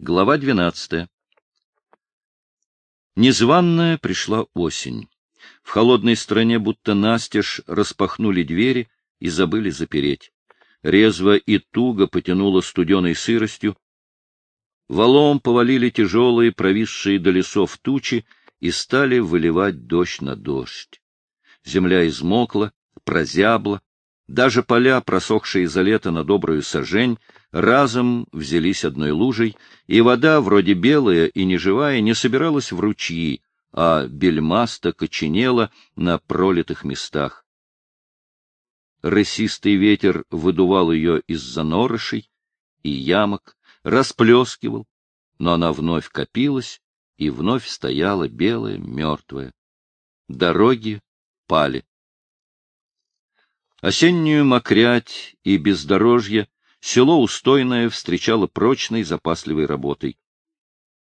Глава двенадцатая. Незваная пришла осень. В холодной стране будто настежь распахнули двери и забыли запереть. Резво и туго потянуло студеной сыростью. Валом повалили тяжелые, провисшие до лесов тучи и стали выливать дождь на дождь. Земля измокла, прозябла, даже поля, просохшие за лето на добрую сажень, разом взялись одной лужей, и вода, вроде белая и неживая, не собиралась в ручьи, а бельмасто коченела на пролитых местах. Рысистый ветер выдувал ее из-за норышей и ямок, расплескивал, но она вновь копилась и вновь стояла белая, мертвая. Дороги пали. Осеннюю мокрять и бездорожье село Устойное встречало прочной запасливой работой.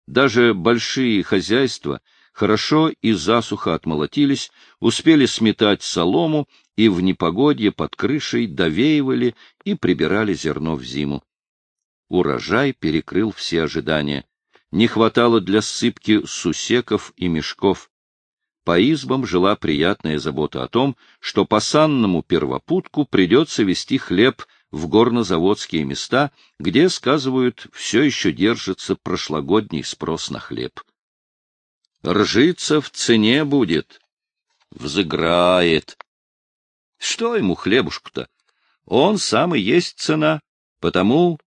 Даже большие хозяйства хорошо и засухо отмолотились, успели сметать солому и в непогодье под крышей довеивали и прибирали зерно в зиму. Урожай перекрыл все ожидания. Не хватало для ссыпки сусеков и мешков. По избам жила приятная забота о том, что по санному первопутку придется вести хлеб в горнозаводские места, где, сказывают, все еще держится прошлогодний спрос на хлеб. Ржица в цене будет. Взыграет. Что ему хлебушку-то? Он сам и есть цена, потому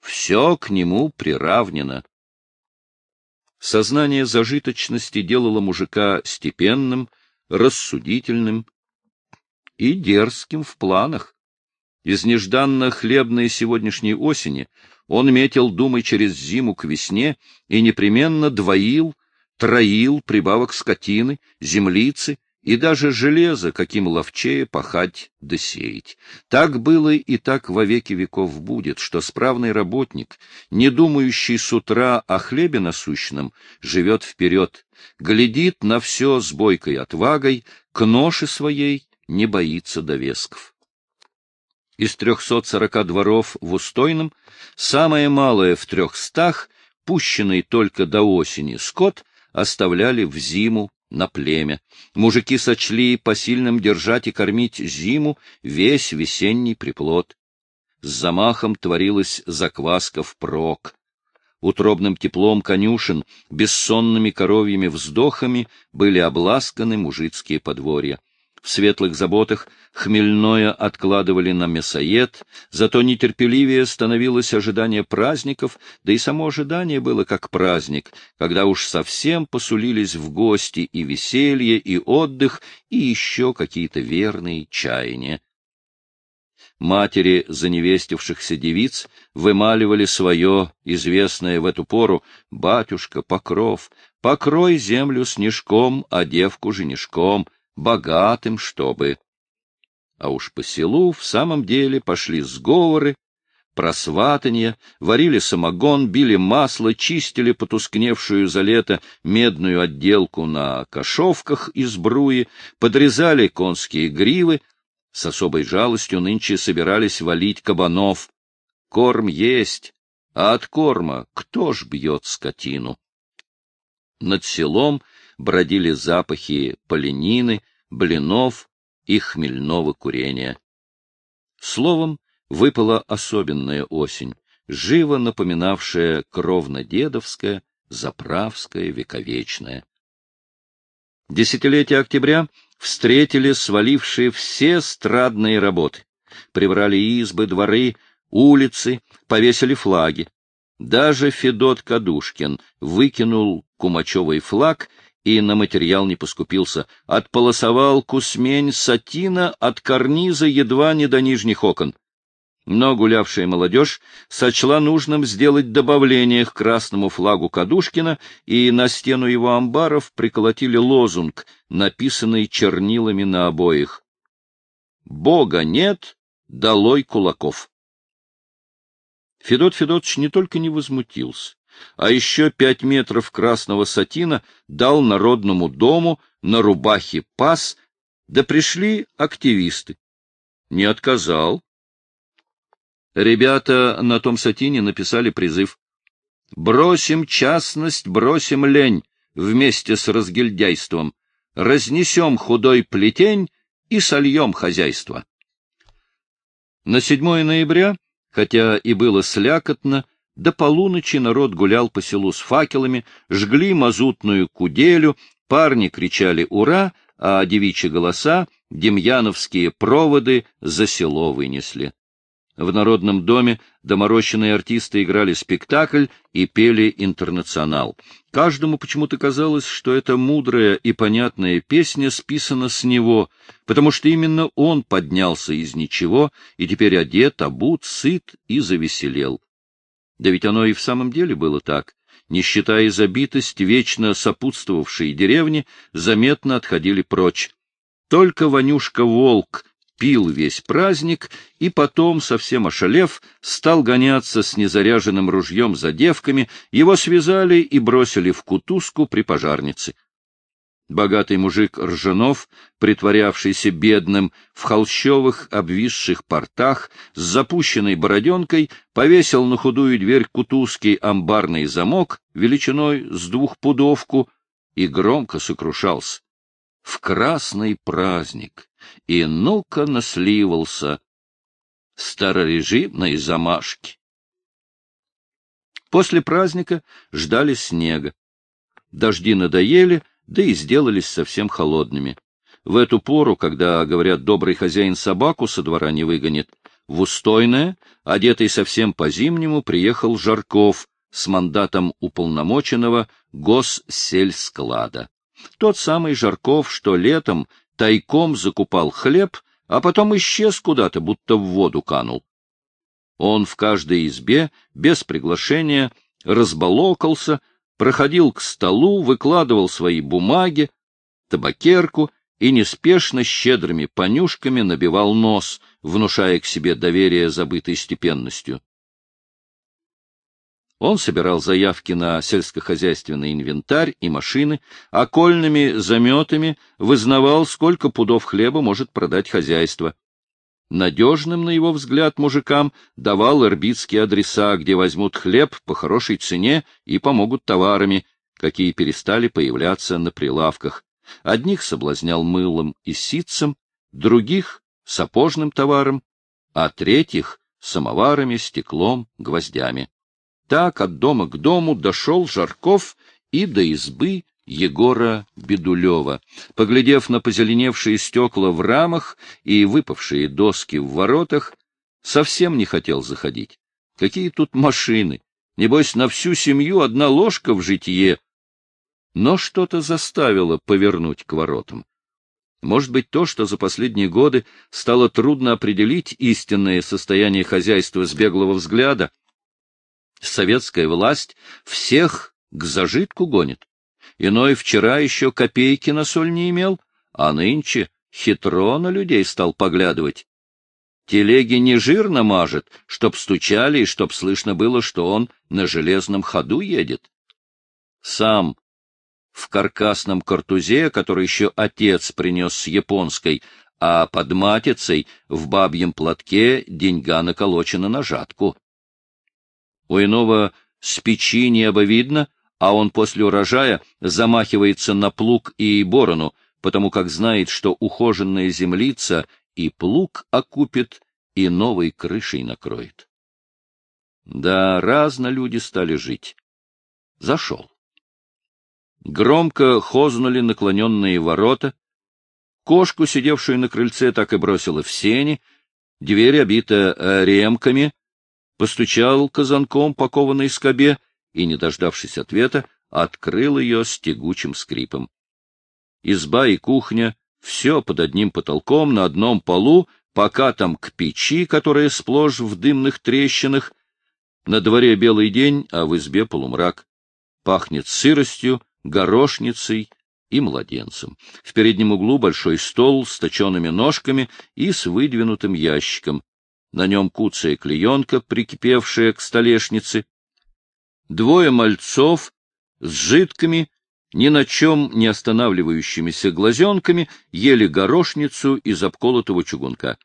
все к нему приравнено. Сознание зажиточности делало мужика степенным, рассудительным и дерзким в планах. Из нежданно хлебной сегодняшней осени он метил, думай, через зиму к весне и непременно двоил, троил прибавок скотины, землицы и даже железо, каким ловчее пахать да сеять. Так было и так во веки веков будет, что справный работник, не думающий с утра о хлебе насущном, живет вперед, глядит на все с бойкой отвагой, к ноше своей не боится довесков. Из трехсот сорока дворов в Устойном самое малое в трехстах, пущенный только до осени скот, оставляли в зиму на племя. Мужики сочли посильным держать и кормить зиму весь весенний приплод. С замахом творилась закваска впрок. Утробным теплом конюшен, бессонными коровьими вздохами были обласканы мужицкие подворья в светлых заботах хмельное откладывали на мясоед, зато нетерпеливее становилось ожидание праздников, да и само ожидание было как праздник, когда уж совсем посулились в гости и веселье, и отдых, и еще какие-то верные чаяния. Матери заневестившихся девиц вымаливали свое, известное в эту пору, «Батюшка, покров, покрой землю снежком, а девку женишком», богатым, чтобы. А уж по селу в самом деле пошли сговоры, просватанья, варили самогон, били масло, чистили потускневшую за лето медную отделку на кошовках из бруи, подрезали конские гривы, с особой жалостью нынче собирались валить кабанов. Корм есть, а от корма кто ж бьет скотину? Над селом бродили запахи поленины, блинов и хмельного курения. Словом, выпала особенная осень, живо напоминавшая кровно-дедовская, заправская, вековечная. Десятилетие октября встретили свалившие все страдные работы. Прибрали избы, дворы, улицы, повесили флаги. Даже Федот Кадушкин выкинул кумачевый флаг и на материал не поскупился. Отполосовал кусмень сатина от карниза едва не до нижних окон. Но гулявшая молодежь сочла нужным сделать добавление к красному флагу Кадушкина, и на стену его амбаров приколотили лозунг, написанный чернилами на обоих. «Бога нет, долой кулаков». Федот Федотович не только не возмутился, а еще пять метров красного сатина дал Народному дому на рубахе пас, да пришли активисты. Не отказал. Ребята на том сатине написали призыв. Бросим частность, бросим лень вместе с разгильдяйством, разнесем худой плетень и сольем хозяйство. На 7 ноября, хотя и было слякотно, до полуночи народ гулял по селу с факелами, жгли мазутную куделю, парни кричали «Ура!», а девичьи голоса, демьяновские проводы за село вынесли. В Народном доме доморощенные артисты играли спектакль и пели «Интернационал». Каждому почему-то казалось, что эта мудрая и понятная песня списана с него, потому что именно он поднялся из ничего и теперь одет, обут, сыт и завеселел. Да ведь оно и в самом деле было так. Не считая забитость, вечно сопутствовавшие деревни заметно отходили прочь. Только Ванюшка-волк пил весь праздник и потом, совсем ошалев, стал гоняться с незаряженным ружьем за девками, его связали и бросили в кутузку при пожарнице. Богатый мужик Ржанов, притворявшийся бедным, в холщовых обвисших портах, с запущенной бороденкой, повесил на худую дверь кутузский амбарный замок величиной с двухпудовку и громко сокрушался. В красный праздник! И ну-ка насливался! Старорежимной замашки! После праздника ждали снега. Дожди надоели — да и сделались совсем холодными. В эту пору, когда, говорят, добрый хозяин собаку со двора не выгонит, в Устойное, одетый совсем по-зимнему, приехал Жарков с мандатом уполномоченного госсельсклада. Тот самый Жарков, что летом тайком закупал хлеб, а потом исчез куда-то, будто в воду канул. Он в каждой избе, без приглашения, разболокался, проходил к столу, выкладывал свои бумаги, табакерку и неспешно щедрыми понюшками набивал нос, внушая к себе доверие забытой степенностью. Он собирал заявки на сельскохозяйственный инвентарь и машины, окольными заметами вызнавал, сколько пудов хлеба может продать хозяйство. Надежным, на его взгляд, мужикам давал ирбитские адреса, где возьмут хлеб по хорошей цене и помогут товарами, какие перестали появляться на прилавках. Одних соблазнял мылом и ситцем, других — сапожным товаром, а третьих — самоварами, стеклом, гвоздями. Так от дома к дому дошел Жарков и до избы Егора Бедулева. Поглядев на позеленевшие стекла в рамах и выпавшие доски в воротах, совсем не хотел заходить. Какие тут машины! Небось, на всю семью одна ложка в житье. Но что-то заставило повернуть к воротам. Может быть, то, что за последние годы стало трудно определить истинное состояние хозяйства с беглого взгляда. Советская власть всех к зажитку гонит. Иной вчера еще копейки на соль не имел, а нынче хитро на людей стал поглядывать. Телеги не жирно мажет, чтоб стучали и чтоб слышно было, что он на железном ходу едет. Сам в каркасном картузе, который еще отец принес с японской, а под матицей в бабьем платке деньга наколочена на жатку. У иного с печи небо видно, а он после урожая замахивается на плуг и борону, потому как знает, что ухоженная землица и плуг окупит, и новой крышей накроет. Да, разно люди стали жить. Зашел. Громко хознули наклоненные ворота. Кошку, сидевшую на крыльце, так и бросила в сени. Дверь обита э, ремками. Постучал казанком по кованой скобе — и, не дождавшись ответа, открыл ее с тягучим скрипом. Изба и кухня — все под одним потолком на одном полу, пока там к печи, которая сплошь в дымных трещинах. На дворе белый день, а в избе полумрак. Пахнет сыростью, горошницей и младенцем. В переднем углу большой стол с точеными ножками и с выдвинутым ящиком. На нем куцая клеенка, прикипевшая к столешнице, Двое мальцов с жидкими, ни на чем не останавливающимися глазенками ели горошницу из обколотого чугунка.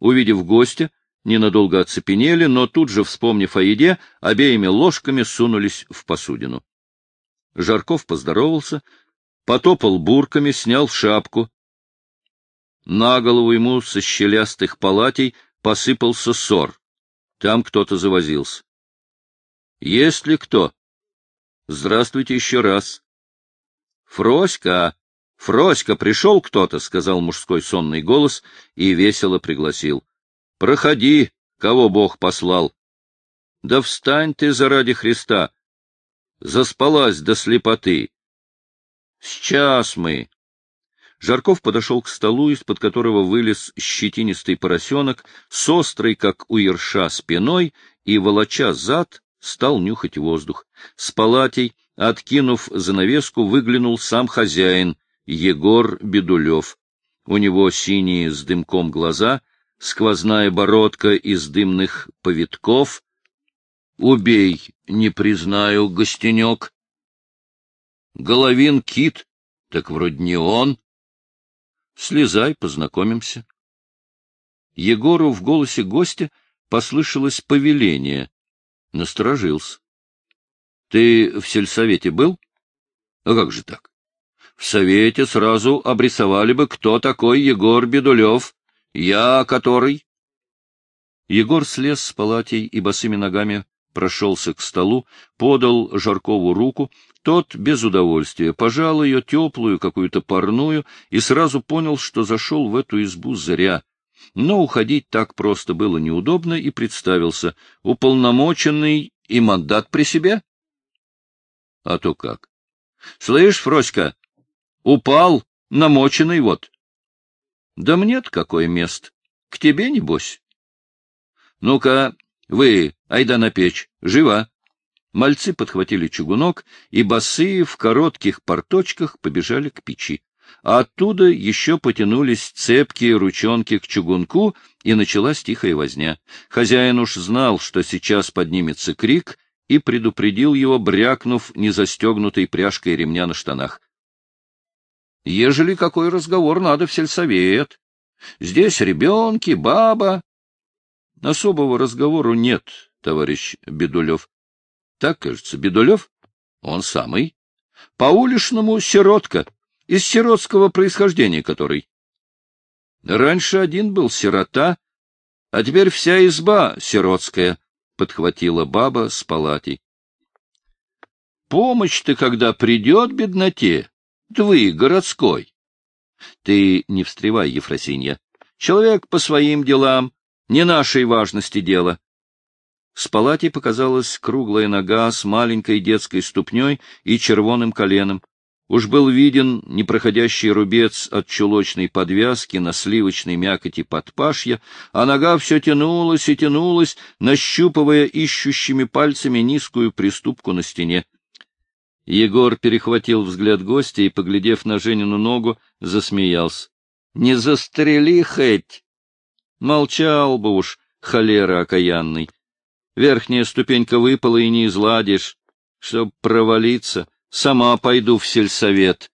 Увидев гостя, ненадолго оцепенели, но тут же, вспомнив о еде, обеими ложками сунулись в посудину. Жарков поздоровался, потопал бурками, снял шапку. На голову ему со щелястых палатей посыпался сор. Там кто-то завозился. — Есть ли кто? — Здравствуйте еще раз. — Фроська! Фроська, пришел кто-то, — сказал мужской сонный голос и весело пригласил. — Проходи, кого Бог послал. — Да встань ты заради Христа! Заспалась до слепоты. — Сейчас мы. Жарков подошел к столу, из-под которого вылез щетинистый поросенок, с острой, как у ерша, спиной, и, волоча зад, стал нюхать воздух. С палатей, откинув занавеску, выглянул сам хозяин, Егор Бедулев. У него синие с дымком глаза, сквозная бородка из дымных повитков. Убей, не признаю, гостенек. Головин кит, так вроде не он. Слезай, познакомимся. Егору в голосе гостя послышалось повеление. Насторожился. — Ты в сельсовете был? — А как же так? В совете сразу обрисовали бы, кто такой Егор Бедулев, я который. Егор слез с палатей и босыми ногами прошелся к столу, подал Жаркову руку, тот без удовольствия пожал ее теплую, какую-то парную, и сразу понял, что зашел в эту избу зря. Но уходить так просто было неудобно, и представился уполномоченный и мандат при себе. — А то как? — Слышь, Фроська, упал, намоченный вот. — Да мне-то какое место? К тебе, небось? — Ну-ка, вы, айда на печь, живо! Мальцы подхватили чугунок, и босые в коротких порточках побежали к печи а оттуда еще потянулись цепкие ручонки к чугунку, и началась тихая возня. Хозяин уж знал, что сейчас поднимется крик, и предупредил его, брякнув незастегнутой пряжкой ремня на штанах. — Ежели какой разговор, надо в сельсовет. Здесь ребенки, баба. — Особого разговору нет, товарищ Бедулев. — Так, кажется, Бедулев? Он самый. По уличному сиротка из сиротского происхождения который. Раньше один был сирота, а теперь вся изба сиротская, — подхватила баба с палатей. Помощь-то, когда придет бедноте, твой городской. Ты не встревай, Ефросинья. Человек по своим делам, не нашей важности дело. С палати показалась круглая нога с маленькой детской ступней и червоным коленом. Уж был виден непроходящий рубец от чулочной подвязки на сливочной мякоти подпашья, а нога все тянулась и тянулась, нащупывая ищущими пальцами низкую приступку на стене. Егор перехватил взгляд гостя и, поглядев на Женину ногу, засмеялся. — Не застрели хоть! Молчал бы уж, холера окаянный. Верхняя ступенька выпала, и не изладишь. Чтоб провалиться — Сама пойду в сельсовет.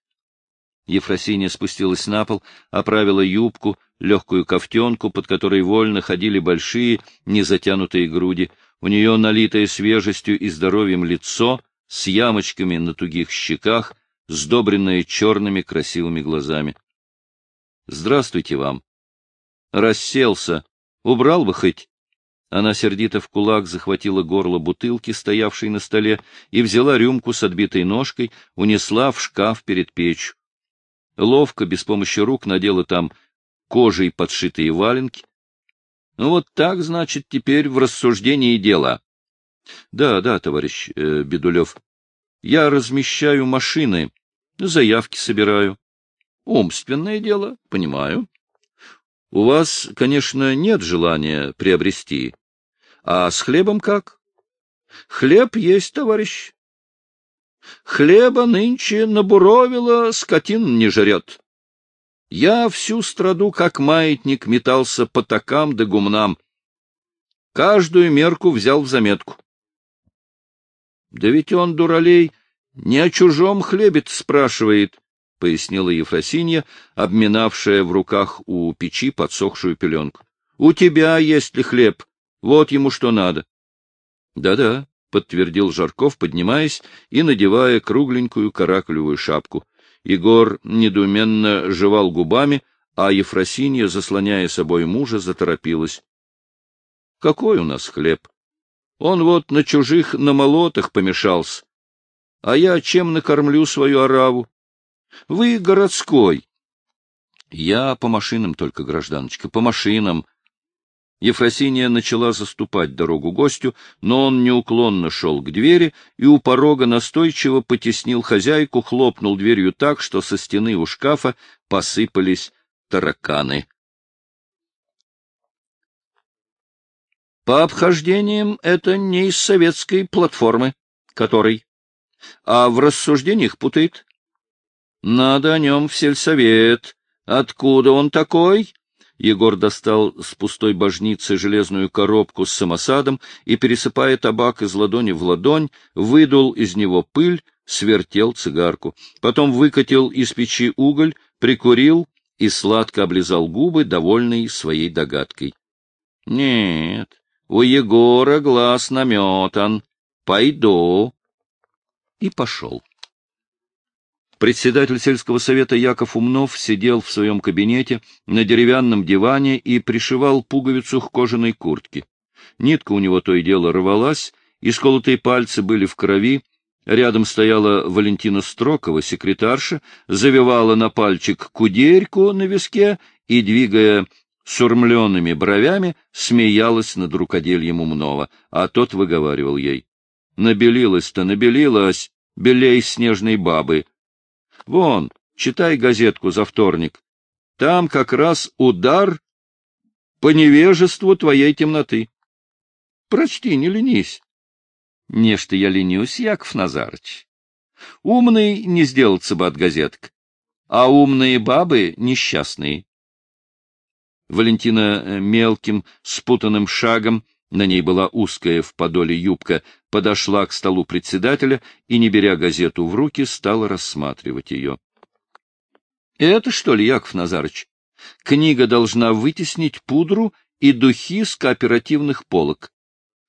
Ефросинья спустилась на пол, оправила юбку, легкую кофтенку, под которой вольно ходили большие, незатянутые груди. У нее налитое свежестью и здоровьем лицо, с ямочками на тугих щеках, сдобренное черными красивыми глазами. — Здравствуйте вам. — Расселся. Убрал бы хоть. Она сердито в кулак захватила горло бутылки, стоявшей на столе, и взяла рюмку с отбитой ножкой, унесла в шкаф перед печью. Ловко, без помощи рук, надела там кожей подшитые валенки. Ну вот так, значит, теперь в рассуждении дела. Да, да, товарищ э, Бедулев. Я размещаю машины, заявки собираю. Умственное дело, понимаю. У вас, конечно, нет желания приобрести а с хлебом как? Хлеб есть, товарищ. Хлеба нынче набуровило, скотин не жрет. Я всю страду, как маятник, метался по такам да гумнам. Каждую мерку взял в заметку. Да ведь он, дуралей, не о чужом хлебе спрашивает, — пояснила Ефросинья, обминавшая в руках у печи подсохшую пеленку. У тебя есть ли хлеб? Вот ему что надо. Да — Да-да, — подтвердил Жарков, поднимаясь и надевая кругленькую каракулевую шапку. Егор недоуменно жевал губами, а Ефросинья, заслоняя собой мужа, заторопилась. — Какой у нас хлеб? Он вот на чужих намолотах помешался. А я чем накормлю свою ораву? Вы городской. Я по машинам только, гражданочка, по машинам. Ефросиния начала заступать дорогу гостю, но он неуклонно шел к двери и у порога настойчиво потеснил хозяйку, хлопнул дверью так, что со стены у шкафа посыпались тараканы. По обхождениям это не из советской платформы, которой, а в рассуждениях путает. Надо о нем в сельсовет. Откуда он такой? Егор достал с пустой божницы железную коробку с самосадом и, пересыпая табак из ладони в ладонь, выдул из него пыль, свертел цигарку. Потом выкатил из печи уголь, прикурил и сладко облизал губы, довольный своей догадкой. — Нет, у Егора глаз наметан. Пойду. И пошел. Председатель сельского совета Яков Умнов сидел в своем кабинете на деревянном диване и пришивал пуговицу к кожаной куртке. Нитка у него то и дело рвалась, исколотые пальцы были в крови, рядом стояла Валентина Строкова, секретарша, завивала на пальчик кудерьку на виске и, двигая сурмленными бровями, смеялась над рукодельем Умнова, а тот выговаривал ей. — Набелилась-то, набелилась, белей снежной бабы. Вон, читай газетку за вторник. Там как раз удар по невежеству твоей темноты. Прочти, не ленись. Не что я ленюсь, Яков Назарыч. Умный не сделался бы от газеток, а умные бабы несчастные. Валентина э, мелким, спутанным шагом, на ней была узкая в подоле юбка, подошла к столу председателя и, не беря газету в руки, стала рассматривать ее. — Это что ли, Яков Назарыч? Книга должна вытеснить пудру и духи с кооперативных полок.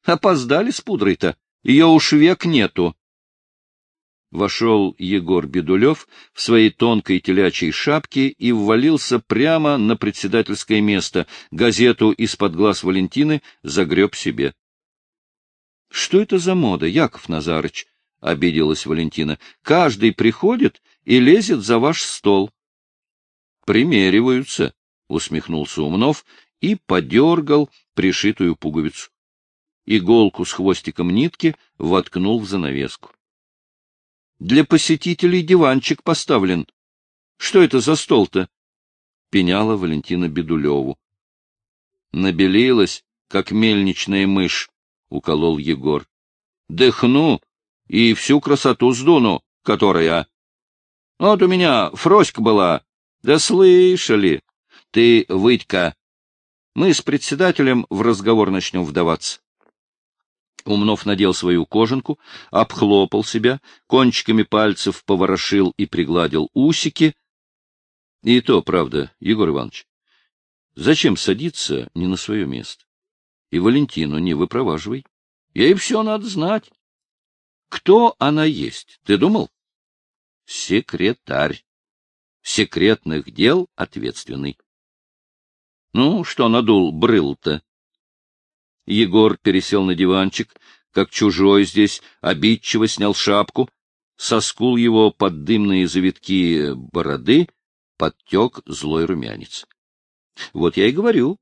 Опоздали с пудрой-то, ее уж век нету вошел Егор Бедулев в своей тонкой телячьей шапке и ввалился прямо на председательское место, газету из-под глаз Валентины загреб себе. — Что это за мода, Яков Назарыч? — обиделась Валентина. — Каждый приходит и лезет за ваш стол. — Примериваются, — усмехнулся Умнов и подергал пришитую пуговицу. Иголку с хвостиком нитки воткнул в занавеску. Для посетителей диванчик поставлен. Что это за стол-то? Пеняла Валентина Бедулеву. Набелилась, как мельничная мышь, — уколол Егор. Дыхну и всю красоту сдуну, которая... Вот у меня фроська была. Да слышали. Ты, Вытька, мы с председателем в разговор начнем вдаваться. Умнов надел свою кожанку, обхлопал себя, кончиками пальцев поворошил и пригладил усики. И то, правда, Егор Иванович, зачем садиться не на свое место? И Валентину не выпроваживай. Ей все надо знать. Кто она есть, ты думал? Секретарь. Секретных дел ответственный. Ну, что надул брыл-то? Егор пересел на диванчик, как чужой здесь, обидчиво снял шапку. Со скул его под дымные завитки бороды подтек злой румянец. Вот я и говорю.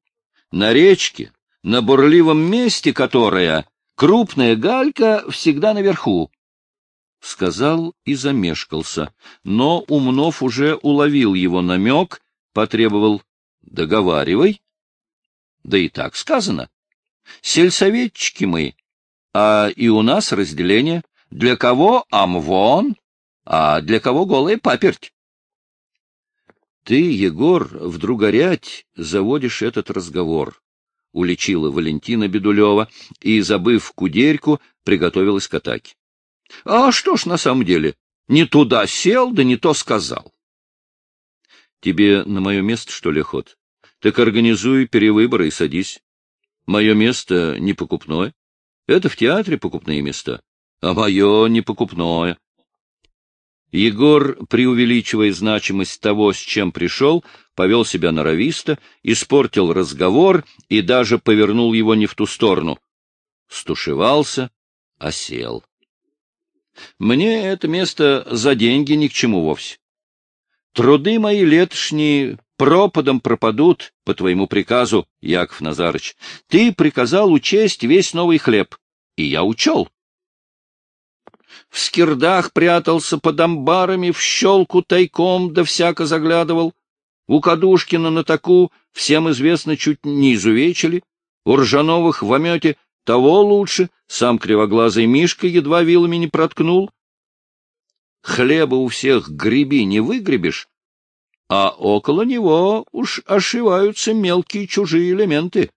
На речке, на бурливом месте которая, крупная галька всегда наверху. Сказал и замешкался, но Умнов уже уловил его намек, потребовал «договаривай». Да и так сказано. Сельсоветчики мы, а и у нас разделение. Для кого амвон, а для кого голая паперть. Ты, Егор, вдруг горять заводишь этот разговор, — уличила Валентина Бедулева и, забыв кудерьку, приготовилась к атаке. — А что ж на самом деле? Не туда сел, да не то сказал. — Тебе на мое место, что ли, ход? Так организуй перевыборы и садись. Мое место не покупное. Это в театре покупные места, а мое не покупное. Егор, преувеличивая значимость того, с чем пришел, повел себя норовисто, испортил разговор и даже повернул его не в ту сторону. Стушевался, осел. Мне это место за деньги ни к чему вовсе. Труды мои летошние пропадом пропадут по твоему приказу, Яков Назарыч. Ты приказал учесть весь новый хлеб, и я учел. В скирдах прятался под амбарами, в щелку тайком да всяко заглядывал. У Кадушкина на таку, всем известно, чуть не изувечили. У Ржановых в омете того лучше, сам кривоглазый Мишка едва вилами не проткнул. Хлеба у всех греби не выгребешь, а около него уж ошиваются мелкие чужие элементы.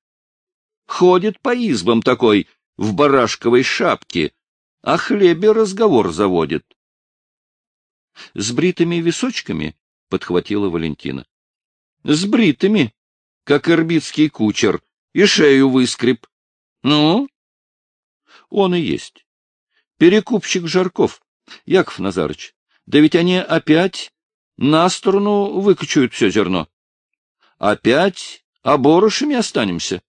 Ходит по избам такой в барашковой шапке, о хлебе разговор заводит. — С бритыми височками? — подхватила Валентина. — С бритыми, как ирбитский кучер, и шею выскреб. — Ну? — Он и есть. Перекупщик Жарков, Яков Назарыч. Да ведь они опять на сторону выкачают все зерно. Опять оборушами останемся.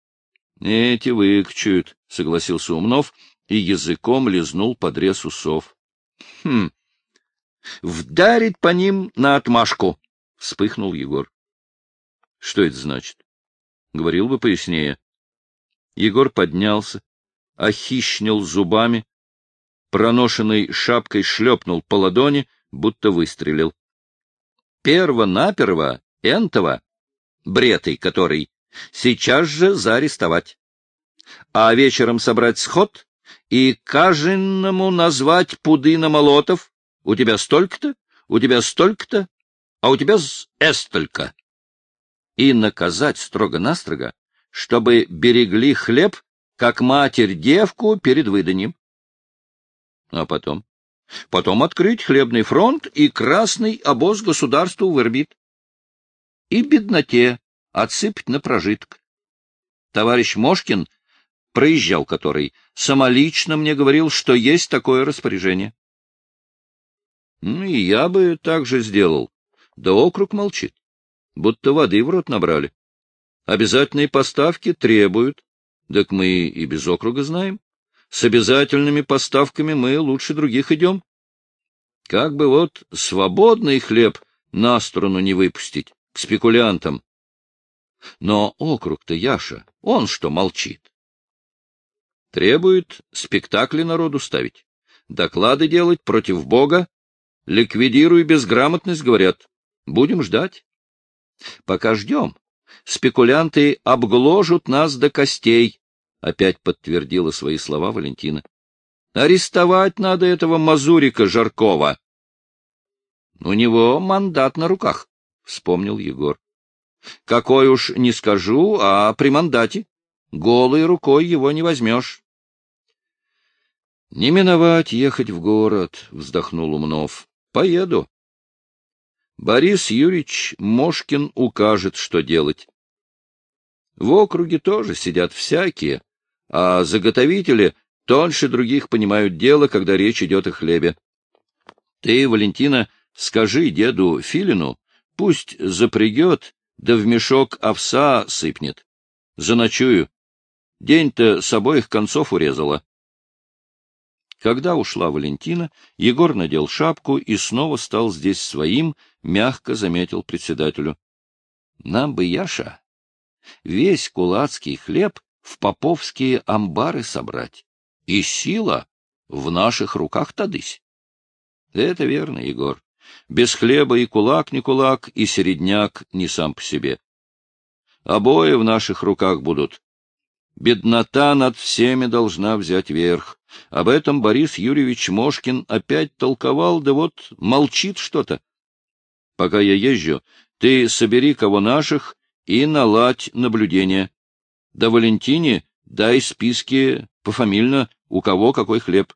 — Эти выкачают, — согласился Умнов и языком лизнул подрез усов. — Хм, вдарить по ним на отмашку, — вспыхнул Егор. — Что это значит? — говорил бы пояснее. Егор поднялся, охищнил зубами, проношенной шапкой шлепнул по ладони, будто выстрелил. Перво-наперво энтова, бретой который, сейчас же заарестовать. А вечером собрать сход и каженному назвать пудына молотов. У тебя столько-то, у тебя столько-то, а у тебя эстолько. И наказать строго-настрого, чтобы берегли хлеб, как матерь девку перед выданием. А потом? Потом открыть хлебный фронт и красный обоз государству вырбит. И бедноте отсыпать на прожиток. Товарищ Мошкин — проезжал который, самолично мне говорил, что есть такое распоряжение. Ну, и я бы так же сделал. Да округ молчит. Будто воды в рот набрали. Обязательные поставки требуют. Так мы и без округа знаем. С обязательными поставками мы лучше других идем. Как бы вот свободный хлеб на сторону не выпустить, к спекулянтам. Но округ-то Яша, он что молчит? Требует спектакли народу ставить, доклады делать против Бога, ликвидируй безграмотность, говорят. Будем ждать. Пока ждем. Спекулянты обгложут нас до костей, — опять подтвердила свои слова Валентина. Арестовать надо этого мазурика Жаркова. У него мандат на руках, — вспомнил Егор. Какой уж не скажу, а при мандате. Голой рукой его не возьмешь. — Не миновать ехать в город, — вздохнул Умнов. — Поеду. Борис Юрьевич Мошкин укажет, что делать. В округе тоже сидят всякие, а заготовители тоньше других понимают дело, когда речь идет о хлебе. Ты, Валентина, скажи деду Филину, пусть запрягет, да в мешок овса сыпнет. Заночую. День-то с обоих концов урезала. Когда ушла Валентина, Егор надел шапку и снова стал здесь своим, мягко заметил председателю. — Нам бы, Яша, весь кулацкий хлеб в поповские амбары собрать. И сила в наших руках тадысь. — Это верно, Егор. Без хлеба и кулак не кулак, и середняк не сам по себе. Обои в наших руках будут, Беднота над всеми должна взять верх. Об этом Борис Юрьевич Мошкин опять толковал, да вот молчит что-то. Пока я езжу, ты собери кого наших и наладь наблюдение. Да Валентине дай списки пофамильно, у кого какой хлеб.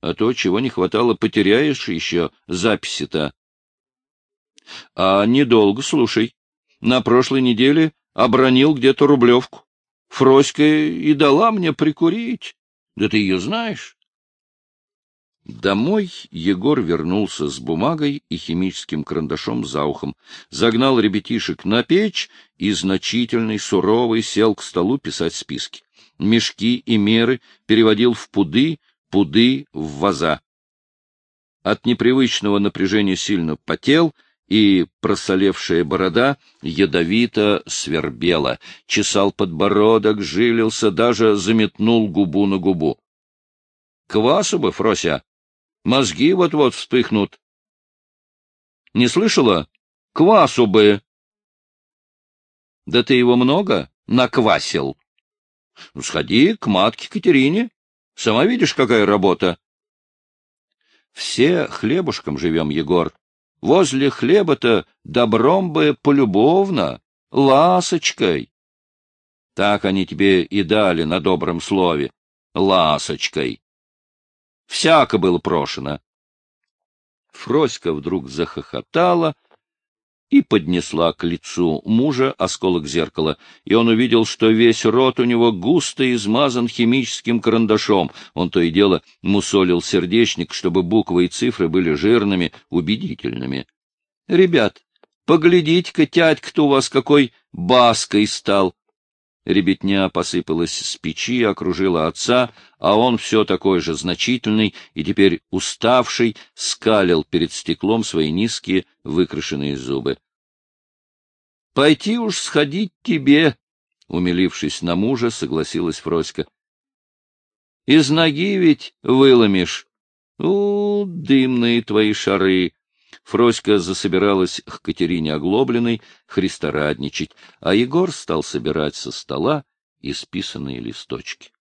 А то, чего не хватало, потеряешь еще записи-то. А недолго слушай. на прошлой неделе обронил где-то рублевку. Фроська и дала мне прикурить. Да ты ее знаешь? Домой Егор вернулся с бумагой и химическим карандашом за ухом, загнал ребятишек на печь и значительный, суровый сел к столу писать списки. Мешки и меры переводил в пуды, пуды в ваза. От непривычного напряжения сильно потел, и просолевшая борода ядовито свербела, чесал подбородок, жилился, даже заметнул губу на губу. — Квасу бы, Фрося! Мозги вот-вот вспыхнут. — Не слышала? Квасу бы! — Да ты его много наквасил? — Сходи к матке Катерине. Сама видишь, какая работа. — Все хлебушком живем, Егор. Возле хлеба-то добром бы полюбовно, ласочкой. Так они тебе и дали на добром слове, ласочкой. Всяко было прошено. Фроська вдруг захохотала и поднесла к лицу мужа осколок зеркала, и он увидел, что весь рот у него густо измазан химическим карандашом. Он то и дело мусолил сердечник, чтобы буквы и цифры были жирными, убедительными. — Ребят, поглядите-ка, тядька-то у вас какой баской стал! Ребятня посыпалась с печи, окружила отца, а он все такой же значительный и теперь уставший скалил перед стеклом свои низкие выкрашенные зубы. — Пойти уж сходить тебе, — умилившись на мужа, согласилась Фроська. — Из ноги ведь выломишь. У, дымные твои шары! Фроська засобиралась к Катерине Оглобленной христорадничать, а Егор стал собирать со стола исписанные листочки.